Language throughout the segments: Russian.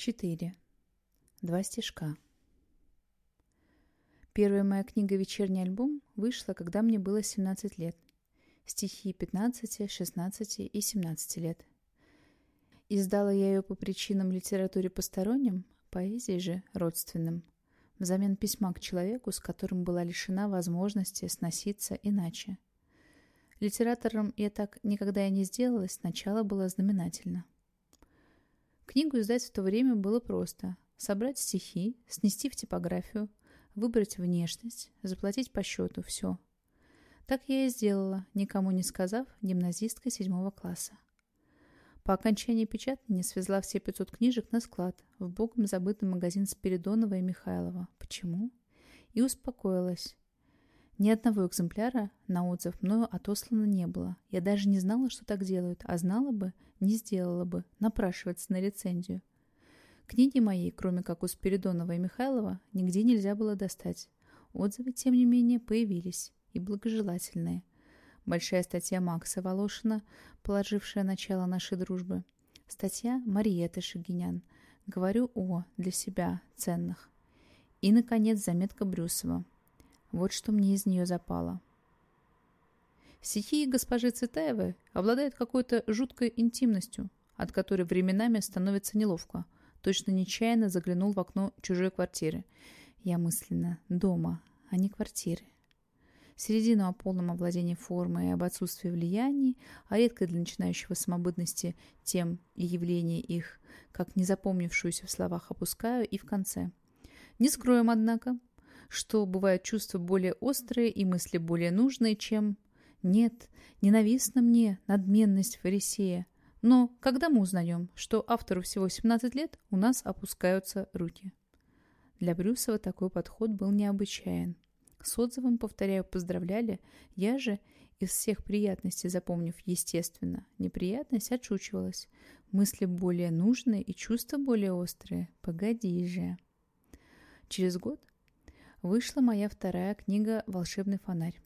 4. Два стишка. Первая моя книга «Вечерний альбом» вышла, когда мне было 17 лет. Стихи 15, 16 и 17 лет. Издала я ее по причинам литературе посторонним, поэзии же родственным, взамен письма к человеку, с которым была лишена возможности сноситься иначе. Литератором я так никогда и не сделалась, начало было знаменательно. Книгу издать в то время было просто. Собрать стихи, снести в типографию, выбрать внешность, заплатить по счету, все. Так я и сделала, никому не сказав, гимназистка седьмого класса. По окончании печатания свезла все 500 книжек на склад, в богом забытый магазин Спиридонова и Михайлова. Почему? И успокоилась. Ни одного экземпляра на отзыв мною отослано не было. Я даже не знала, что так делают, а знала бы, не сделала бы, напрашиваться на рецензию. Книги моей, кроме как у Спиридонова и Михайлова, нигде нельзя было достать. Отзывы, тем не менее, появились, и благожелательные. Большая статья Макса Волошина, положившая начало нашей дружбы. Статья Мариеты Шагинян. Говорю о, для себя, ценных. И, наконец, заметка Брюсова. Вот что мне из нее запало. Стихи госпожи Цветаевой обладают какой-то жуткой интимностью, от которой временами становится неловко. Точно нечаянно заглянул в окно чужой квартиры. Я мысленно дома, а не квартиры. Середину о полном овладении формой и об отсутствии влияний, а редко для начинающего самобытности тем и явления их, как не запомнившуюся в словах опускаю, и в конце. Не скроем, однако, что бывают чувства более острые и мысли более нужные, чем... Нет, ненавистна мне надменность фарисея. Но когда мы узнаем, что автору всего 17 лет, у нас опускаются руки. Для Брюсова такой подход был необычайен. С отзывом, повторяю, поздравляли. Я же из всех приятностей, запомнив, естественно, неприятность отшучивалась. Мысли более нужные и чувства более острые. Погоди же. Через год вышла моя вторая книга «Волшебный фонарь».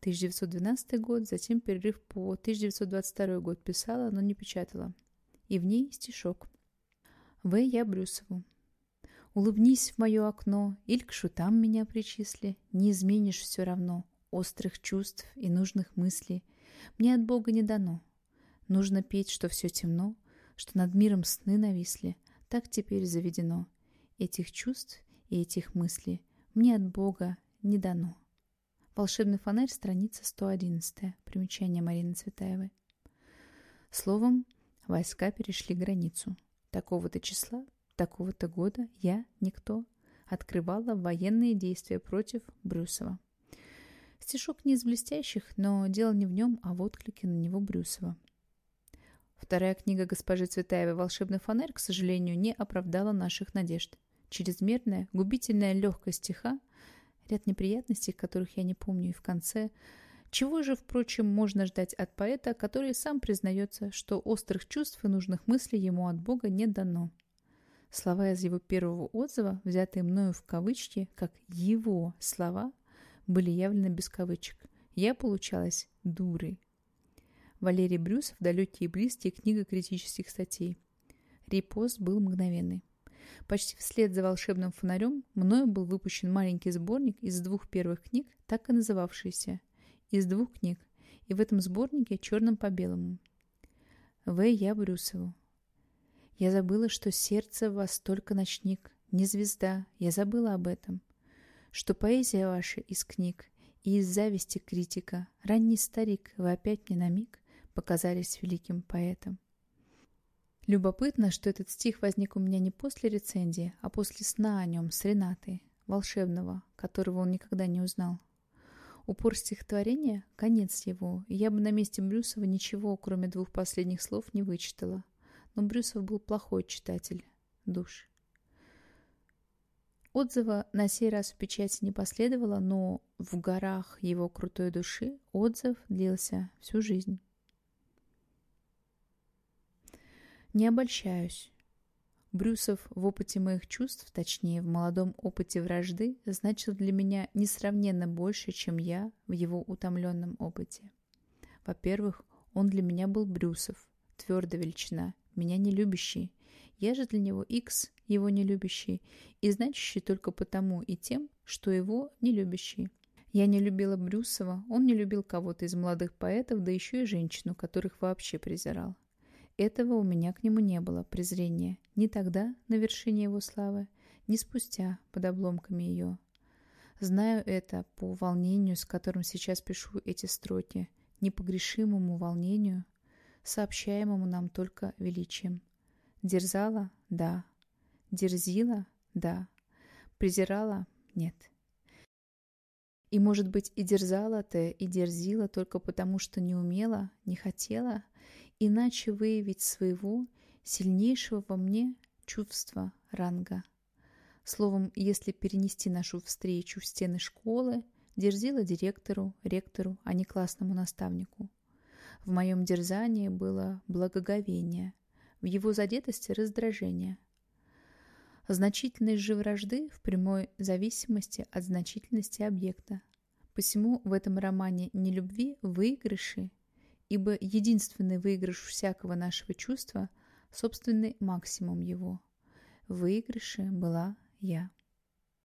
1912 год, затем перерыв по 1922 год писала, но не печатала. И в ней стишок. В. Я Брюсову. Улыбнись в мое окно, или к шутам меня причисли, не изменишь все равно острых чувств и нужных мыслей. Мне от Бога не дано. Нужно петь, что все темно, что над миром сны нависли. Так теперь заведено. Этих чувств и этих мыслей мне от Бога не дано. Волшебный фонарь, страница 111. Примечание Марины Цветаевой. Словом, войска перешли границу. Такого-то числа, такого-то года я, никто, открывала военные действия против Брюсова. Стишок не из блестящих, но дело не в нем, а в отклике на него Брюсова. Вторая книга госпожи Цветаевой «Волшебный фонарь», к сожалению, не оправдала наших надежд чрезмерная, губительная легкость стиха, ряд неприятностей, которых я не помню и в конце. Чего же, впрочем, можно ждать от поэта, который сам признается, что острых чувств и нужных мыслей ему от Бога не дано? Слова из его первого отзыва, взятые мною в кавычки, как «его» слова, были явлено без кавычек. Я получалась дурой. Валерий Брюсов «Далекие и близкие» книга критических статей. Репост был мгновенный. Почти вслед за волшебным фонарем мною был выпущен маленький сборник из двух первых книг, так и называвшийся «Из двух книг», и в этом сборнике черным по белому. В. Я Брюсову. Я забыла, что сердце в вас только ночник, не звезда, я забыла об этом. Что поэзия ваша из книг и из зависти критика, ранний старик, вы опять мне на миг показались великим поэтом. Любопытно, что этот стих возник у меня не после рецензии, а после сна о нем с Ренатой, волшебного, которого он никогда не узнал. Упор стихотворения – конец его, и я бы на месте Брюсова ничего, кроме двух последних слов, не вычитала. Но Брюсов был плохой читатель. Душ. Отзыва на сей раз в печати не последовало, но в горах его крутой души отзыв длился всю жизнь. Не обольщаюсь. Брюсов в опыте моих чувств, точнее, в молодом опыте вражды, значил для меня несравненно больше, чем я в его утомленном опыте. Во-первых, он для меня был Брюсов, твердая величина, меня не любящий. Я же для него X, его не любящий, и значащий только потому и тем, что его не любящий. Я не любила Брюсова, он не любил кого-то из молодых поэтов, да еще и женщину, которых вообще презирал. Этого у меня к нему не было, презрения. Ни тогда, на вершине его славы, ни спустя, под обломками ее. Знаю это по волнению, с которым сейчас пишу эти строки, непогрешимому волнению, сообщаемому нам только величием. Дерзала? Да. Дерзила? Да. Презирала? Нет. И, может быть, и дерзала-то, и дерзила только потому, что не умела, не хотела, иначе выявить своего, сильнейшего во мне чувства ранга. Словом, если перенести нашу встречу в стены школы, дерзила директору, ректору, а не классному наставнику. В моем дерзании было благоговение, в его задетости раздражение. Значительность же вражды в прямой зависимости от значительности объекта. Посему в этом романе не любви выигрыши, ибо единственный выигрыш всякого нашего чувства – собственный максимум его. В выигрыше была я.